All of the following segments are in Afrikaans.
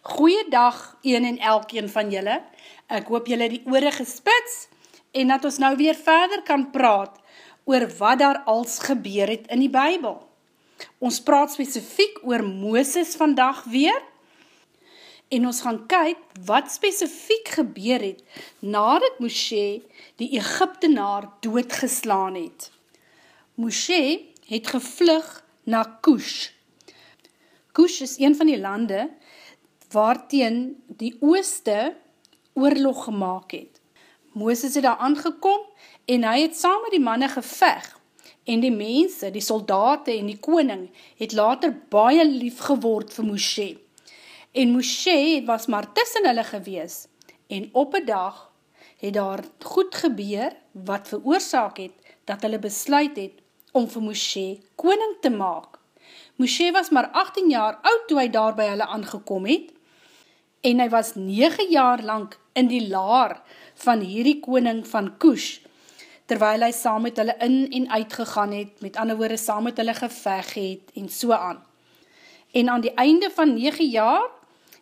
Goeiedag een en elkeen van julle. Ek hoop julle die oore gespits en dat ons nou weer verder kan praat oor wat daar als gebeur het in die Bijbel. Ons praat specifiek oor Mooses vandag weer en ons gaan kyk wat specifiek gebeur het nadat Moshe die Egyptenaar doodgeslaan het. Moshe het gevlug na Kush. Kush is een van die lande waarteen die ooste oorlog gemaakt het. Mooses het daar aangekom en hy het saam met die manne geveg en die mense, die soldate en die koning het later baie lief geword vir Moshe. En Moshe was maar tussen hulle gewees en op een dag het daar goed gebeur wat veroorzaak het dat hulle besluit het om vir Moshe koning te maak. Moshe was maar 18 jaar oud toe hy daar by hulle aangekom het en hy was 9 jaar lang in die laar van hierdie koning van Kush, terwyl hy saam met hulle in en uitgegaan het, met ander woorde saam met hulle geveg het en so aan. En aan die einde van 9 jaar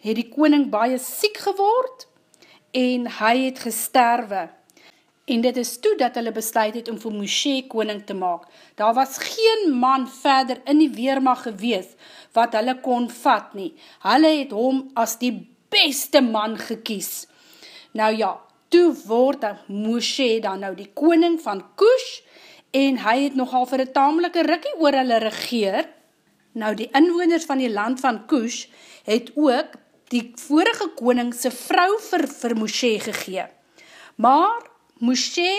het die koning baie siek geword en hy het gesterwe. En dit is toe dat hulle besluit het om vir Moshe koning te maak. Daar was geen man verder in die weermacht gewees wat hulle kon vat nie. Hulle het hom as die beste man gekies. Nou ja, toe word Moshe dan nou die koning van Kush en hy het nogal vir een tamelike rikkie oor hulle regeer. Nou die inwoners van die land van Kush het ook die vorige koningse vrou vir, vir Moshe gegee. Maar Moshe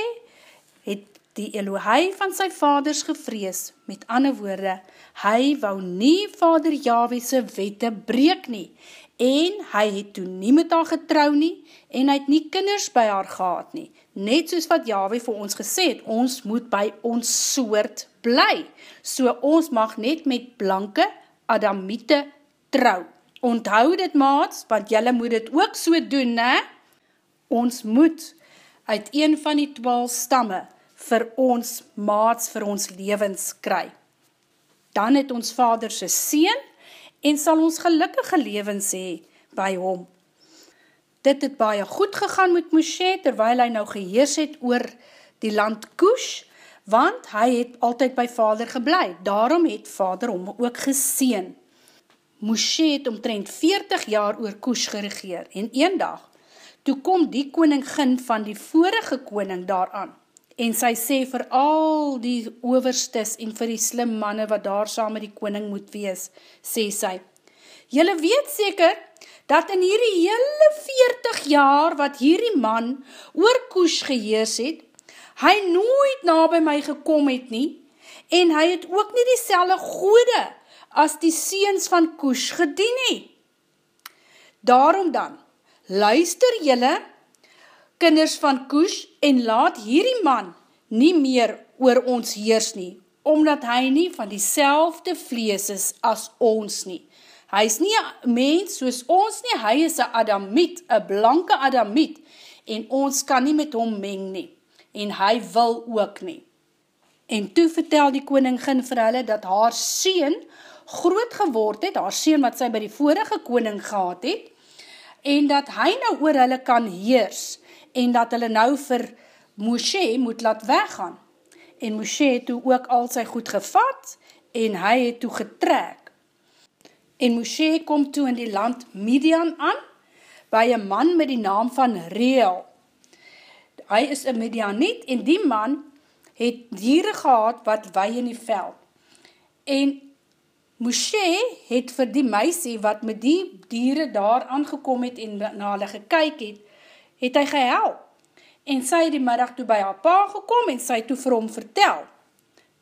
het die Elohei van sy vaders gevrees, met ander woorde, hy wou nie vader Yahwehse wette breek nie, en hy het toe nie met haar getrou nie, en hy het nie kinders by haar gehad nie, net soos wat Yahweh vir ons gesê het, ons moet by ons soort bly, so ons mag net met blanke Adamiete trou. Onthou dit maats, want jylle moet dit ook so doen, ne? Ons moet uit een van die twaalf stamme vir ons maats, vir ons levens kry. Dan het ons vader sy seen, en sal ons gelukkige levens hee by hom. Dit het baie goed gegaan met Moshe, terwyl hy nou geheers het oor die land Kush, want hy het altyd by vader geblei, daarom het vader hom ook geseen. Moshe het omtrent 40 jaar oor Kush geregeer, en een dag, toe kom die koningin van die vorige koning daaraan, en sy sê vir al die overstes en vir die slim manne wat daar saam met die koning moet wees, sê sy, Julle weet seker, dat in hierdie hele 40 jaar wat hierdie man oor koes geheers het, hy nooit na by my gekom het nie, en hy het ook nie die selle goede as die seens van koes gedien het. Daarom dan, luister julle, kinders van Koes, en laat hierdie man nie meer oor ons heers nie, omdat hy nie van die vlees is as ons nie. Hy is nie een mens soos ons nie, hy is een adamiet, een blanke adamiet, en ons kan nie met hom meng nie, en hy wil ook nie. En toe vertel die koningin vir hulle, dat haar sien groot geword het, haar sien wat sy by die vorige koning gehad het, en dat hy nou oor hulle kan heers, en dat hulle nou vir Moshe moet laat weggaan. En Moshe het toe ook al sy goed gevat, en hy het toe getrek. En Moshe kom toe in die land Midian aan, by een man met die naam van Reel. Hy is een Midianiet, en die man het dieren gehad wat wei in die veld. En Moshe het vir die meisie wat met die dieren daar aangekom het en na hulle gekyk het, het hy gehelp. En sy het die middag toe by haar pa gekom en sy toe vir hom vertel.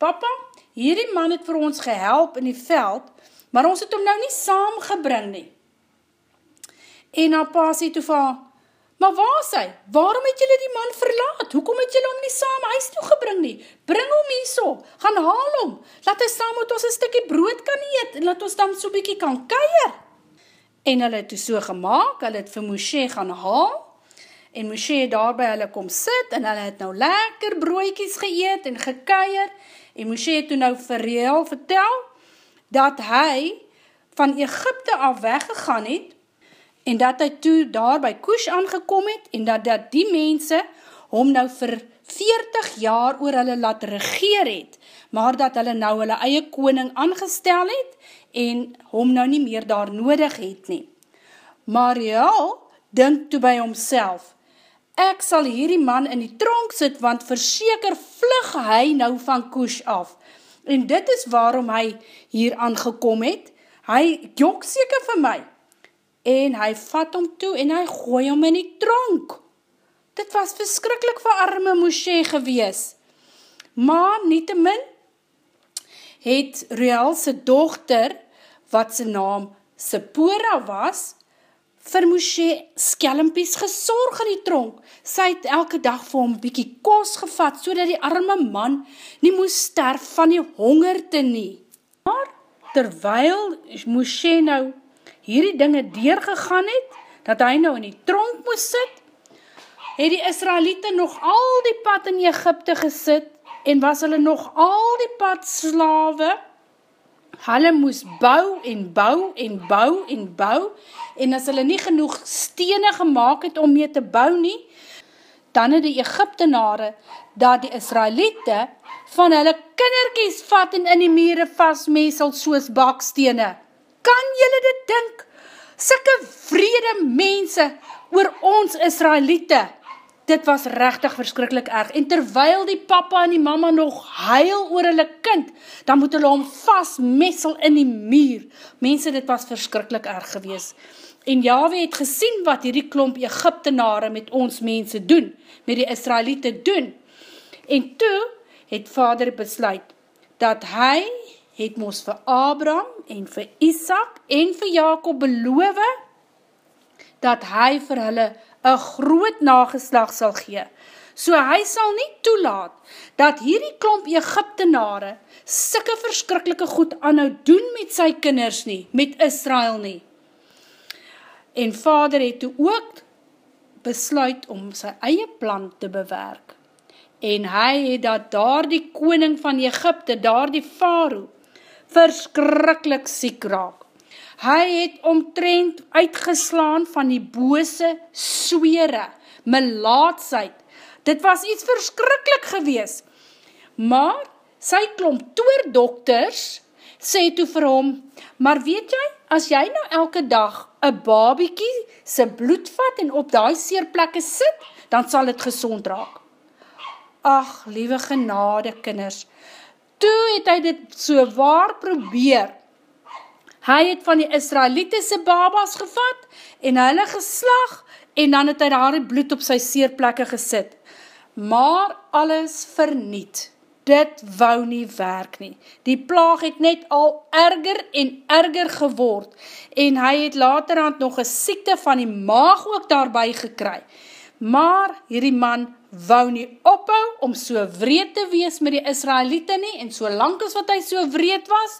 Papa, hierdie man het vir ons gehelp in die veld, maar ons het hom nou nie saamgebring nie. En haar pa sê toe haar, maar waar is hy? Waarom het julle die man verlaat? Hoekom het julle hom nie saam huis toegebring nie? Bring hom hier so, gaan haal hom, laat hy saam met ons een stikkie brood kan eet, en laat ons dan so bykie kan keier. En hulle het toe so gemaakt, hulle het vir Moshe gaan haal, en Moshe het daar by hulle kom sit, en hulle het nou lekker broodjies geëet en gekeier, en Moshe het toe nou vir Reel vertel, dat hy van Egypte af weggegaan het, en dat hy toe daar by Kush aangekom het, en dat, dat die mense hom nou vir 40 jaar oor hulle laat regeer het, maar dat hulle nou hulle eie koning aangestel het, en hom nou nie meer daar nodig het nie. Ja, dink toe by homself, ek sal hierdie man in die tronk sit, want verseker vlug hy nou van Kush af. En dit is waarom hy hier aangekom het. Hy jok seker vir my. En hy vat hom toe en hy gooi hom in die tronk. Dit was verskrikkelijk vir arme Moshe gewees. Maar nie te min, het Ruelse dochter, wat sy naam Sephora was, vir Moshe skelmpies gesorg in die tronk. Sy het elke dag vir hom bykie kos gevat, so die arme man nie moes sterf van die honger te nie. Maar terwyl Moshe nou hierdie dinge deurgegaan het, dat hy nou in die tronk moes sit, het die Israelite nog al die pad in Egypte gesit, en was hulle nog al die pad slawe, hulle moes bou en bou en bou en bou, en as hulle nie genoeg stene gemaakt het om mee te bou nie, dan het die Egyptenare, dat die Israelite, van hulle kinderkies vat en in die mere vastmesel soos bakstene. Kan julle dit dink? Sikke vrede mense oor ons Israelite, dit was rechtig verskrikkelijk erg, en terwyl die papa en die mama nog huil oor hulle kind, dan moet hulle hom vast messel in die muur. Mense, dit was verskrikkelijk erg gewees. En Yahweh het gesien wat hierdie klomp Egyptenare met ons mense doen, met die Israelite doen. En toe het vader besluit, dat hy het ons vir Abraham en vir Isaac en vir Jacob beloof, dat hy vir hulle een groot nageslag sal gee. So hy sal nie toelaat, dat hierdie klomp Egyptenare sikke verskrikkelike goed aanhou doen met sy kinders nie, met Israel nie. En vader het toe ook besluit om sy eie plan te bewerk. En hy het dat daar die koning van Egypte, daar die Faroe, verskrikkelijk siek raak. Hy het omtrent uitgeslaan van die bose swere, melaatsheid. Dit was iets verskrikkelijk gewees. Maar sy klomp toerdokters sê toe vir hom, maar weet jy, as jy nou elke dag een babiekie sy bloed vat en op die seerplekke sit, dan sal het gezond raak. Ach, liewe genade kinders, toe het hy dit so waar probeer, Hy het van die Israelitiese babas gevat en hulle geslag en dan het hy daar die bloed op sy seerplekke gesit. Maar alles verniet. Dit wou nie werk nie. Die plaag het net al erger en erger geword en hy het laterhand nog een siekte van die maag ook daarby gekry. Maar hierdie man wou nie ophou om so wreed te wees met die Israelite nie en so lang as wat hy so wreed was,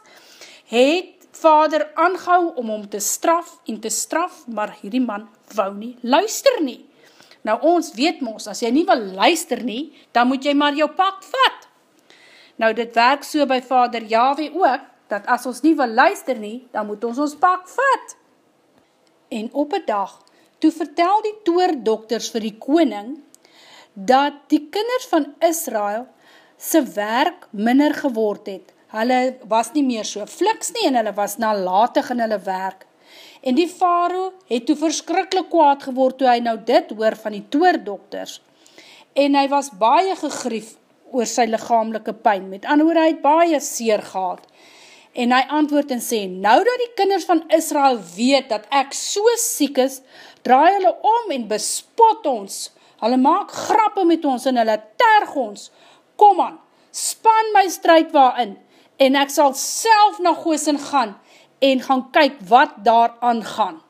het vader aangehou om hom te straf en te straf, maar hierdie man wou nie luister nie. Nou ons weet mos, as jy nie wil luister nie, dan moet jy maar jou pak vat. Nou dit werk so by vader Yahweh ook, dat as ons nie wil luister nie, dan moet ons ons pak vat. En op een dag, toe vertel die toerdokters vir die koning, dat die kinders van Israel sy werk minder geword het, hulle was nie meer so fliks nie, en hulle was nalatig in hulle werk. En die faro het toe verskrikkelijk kwaad geword, toe hy nou dit hoor van die toerdokters. En hy was baie gegrief oor sy lichamelike pijn, met ander hy het baie seer gehad. En hy antwoord en sê, nou dat die kinders van Israel weet dat ek so siek is, draai hulle om en bespot ons. Hulle maak grappe met ons en hulle terg ons. Kom aan, span my strijd waarin en ek sal self na Goosen gaan en gaan kyk wat daar aangaan.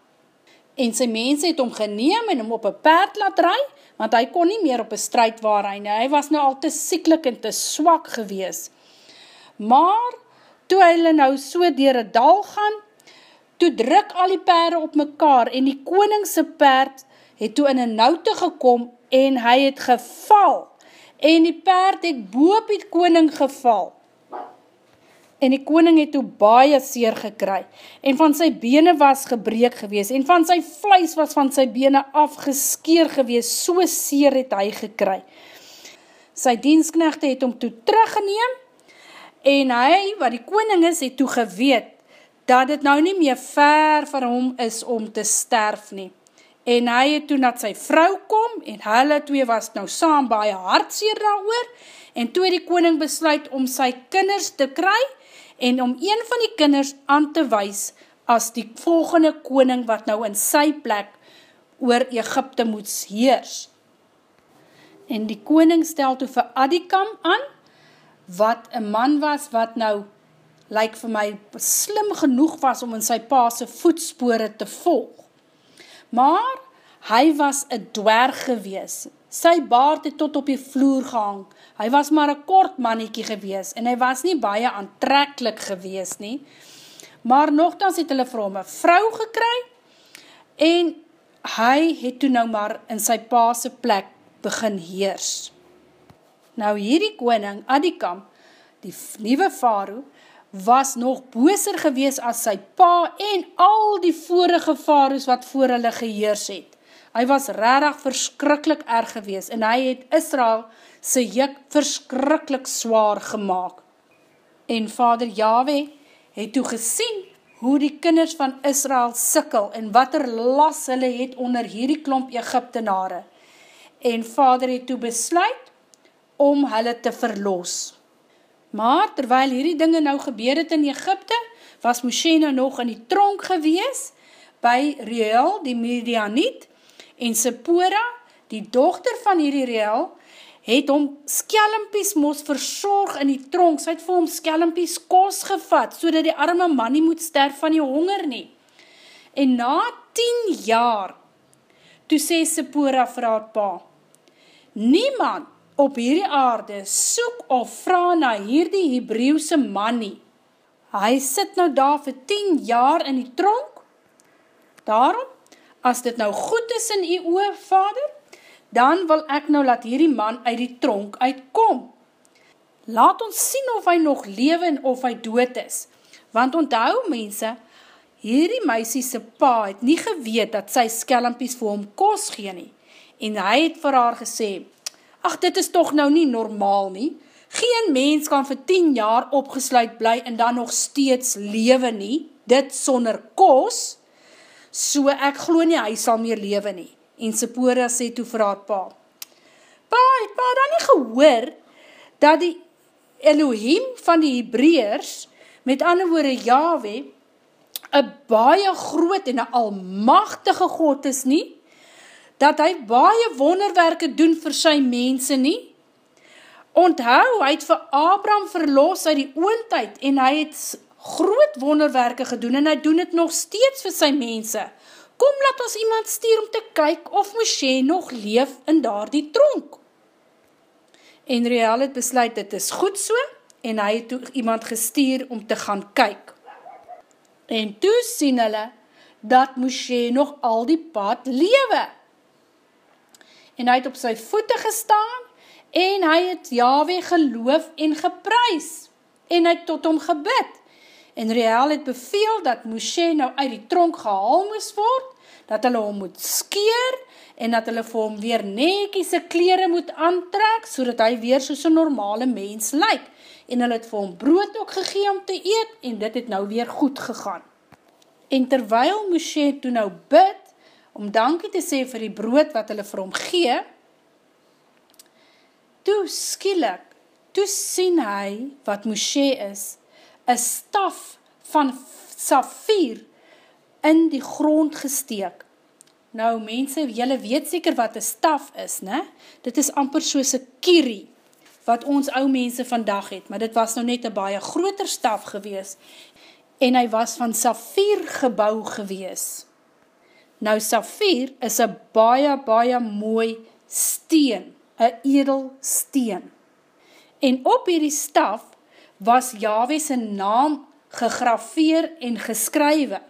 En sy mense het hom geneem en hom op een paard laat rai, want hy kon nie meer op een strijd waar hy, hy was nou al te sieklik en te swak gewees. Maar, toe hy nou so dier een dal gaan, toe druk al die perde op mekaar en die koningse perd het toe in een noute gekom en hy het geval en die perd het boop die koning geval en die koning het toe baie seer gekry, en van sy bene was gebreek gewees, en van sy vlees was van sy bene afgeskeer gewees, so seer het hy gekry. Sy diensknechte het hom toe teruggeneem, en hy, wat die koning is, het toe geweet, dat het nou nie meer ver vir hom is om te sterf nie. En hy het toe na sy vrou kom, en hulle twee was nou saam baie hartseer daar oor, en toe die koning besluit om sy kinders te kry, en om een van die kinders aan te wees as die volgende koning wat nou in sy plek oor Egypte moet heers. En die koning stel toe vir Adikam aan, wat een man was wat nou, lyk vir my, slim genoeg was om in sy paase voetspore te volg. Maar, hy was een dwerg gewees, sy baard het tot op die vloer gehang, hy was maar een kort mannetjie gewees, en hy was nie baie aantrekkelijk gewees nie, maar nogthans het hulle vir hom een vrou gekry, en hy het toe nou maar in sy paase plek begin heers. Nou hierdie koning, Adikam, die nieuwe faroe, was nog booser gewees as sy pa en al die vorige faroes wat voor hulle geheers het. Hy was rarig verskrikkelijk erg gewees en hy het Israel sy juk verskrikkelijk zwaar gemaakt. En vader Yahweh het toe gesien hoe die kinders van Israel sikkel en wat er las hulle het onder hierdie klomp Egyptenare. En vader het toe besluit om hulle te verloos. Maar terwyl hierdie dinge nou gebeur het in Egypte, was Moshe nou nog in die tronk gewees by Reel, die Midianiet, en Sephora, die dochter van hierdie reel, het hom skelmpies mos verzorg in die tronk, sy het vir hom skelmpies kos gevat, so die arme man nie moet sterf van die honger nie. En na 10 jaar, toe sê Sephora vir haar pa, niemand op hierdie aarde soek of vraag na hierdie Hebreeuwse man nie. Hy sit nou daar vir 10 jaar in die tronk, daarom as dit nou goed is in die oor, vader, dan wil ek nou laat hierdie man uit die tronk uitkom. Laat ons sien of hy nog lewe en of hy dood is. Want onthou mense, hierdie meisiese pa het nie geweet dat sy skelmpies vir hom kos gee nie. En hy het vir haar gesê, ach dit is toch nou nie normaal nie. Geen mens kan vir 10 jaar opgesluit bly en dan nog steeds lewe nie. Dit sonder kos, so ek glo nie, hy sal meer lewe nie. En Sephora sê toe vir haar pa, Pa, het pa dan nie gehoor, dat die Elohim van die Hebreërs, met ander woorde Yahweh, een baie groot en een almachtige God is nie, dat hy baie wonderwerke doen vir sy mense nie, onthou, hy het vir Abraham verlos uit die oontijd, en hy het groot wonderwerke gedoen en hy doen het nog steeds vir sy mense. Kom laat ons iemand stuur om te kyk of Moshe nog leef in daar die tronk. En Riel het besluit, dit is goed so, en hy het iemand gestuur om te gaan kyk. En toe sien hulle, dat Moshe nog al die pad lewe. En hy het op sy voete gestaan, en hy het Yahweh geloof en geprys, en hy het tot hom gebid, en Rehel het beveel dat Moshe nou uit die tronk gehaal moes word, dat hulle hom moet skeer, en dat hulle vir hom weer nekiese kleren moet aantrek, so dat hy weer soos een normale mens lyk, en hulle het vir hom brood ook gegee om te eet, en dit het nou weer goed gegaan. En terwyl Moshe toe nou bid, om dankie te sê vir die brood wat hulle vir hom gee, toe skielik, toe sien hy wat Moshe is, een staf van safier in die grond gesteek. Nou mense, jylle weet seker wat een staf is, ne? Dit is amper soos een kierie, wat ons ou mense vandag het, maar dit was nou net een baie groter staf gewees, en hy was van safier gebouw gewees. Nou safier is een baie, baie mooi steen, een edel steen. En op hierdie staf was Yahweh sy naam gegrafeer en geskrywe.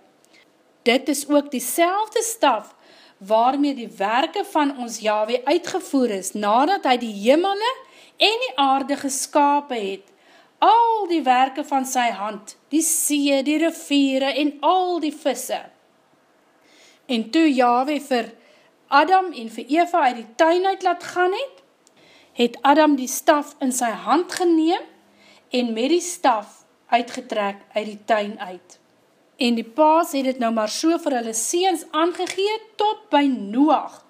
Dit is ook die selfde staf waarmee die werke van ons Yahweh uitgevoer is, nadat hy die jimmele en die aarde geskapen het, al die werke van sy hand, die see, die riviere en al die visse. En toe Yahweh vir Adam en vir Eva uit die tuin uit laat gaan het, het Adam die staf in sy hand geneem en met die staf uitgetrek uit die tuin uit. En die paas het het nou maar so vir hulle seens aangegeet tot by Noach.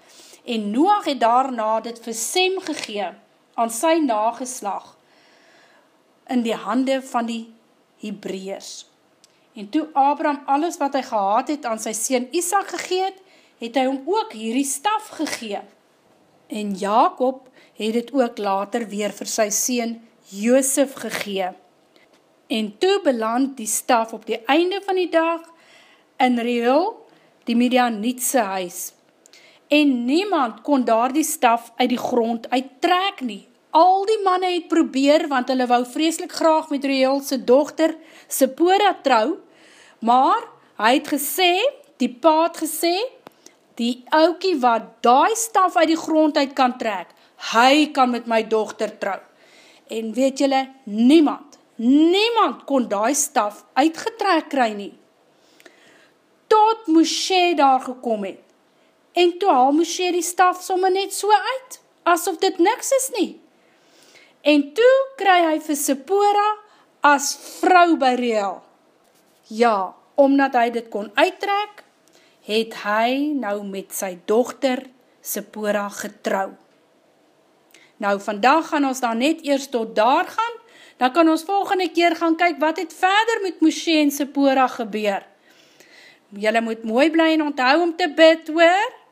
En Noach het daarna dit vir Sem gegee aan sy nageslag in die hande van die Hebreërs. En toe Abraham alles wat hy gehad het aan sy sien Isaac gegeet, het hy hom ook hierdie staf gegee. En Jacob het het ook later weer vir sy sien Joosef gegee. En toe beland die staf op die einde van die dag in Reel, die Midianietse huis. En niemand kon daar die staf uit die grond uittrek nie, al die manne het probeer, want hulle wou vreselik graag met Reel sy dochter Sephora trou, maar hy het gesê, die pa het gesê, die oukie wat die staf uit die grond uit kan trek, hy kan met my dochter trou. En weet julle, niemand, niemand kon die staf uitgetrek kry nie. Tot Moshe daar gekom het, en toe haal Moshe die staf somme net so uit, asof dit niks is nie. En toe kry hy vir Sephora as vrou by Reel. Ja, omdat hy dit kon uittrek, het hy nou met sy dochter Sephora getrou. Nou, vandag gaan ons dan net eerst tot daar gaan, dan kan ons volgende keer gaan kyk wat het verder met Moshe en Sephora gebeur. Julle moet mooi bly en onthou om te bid, hoor?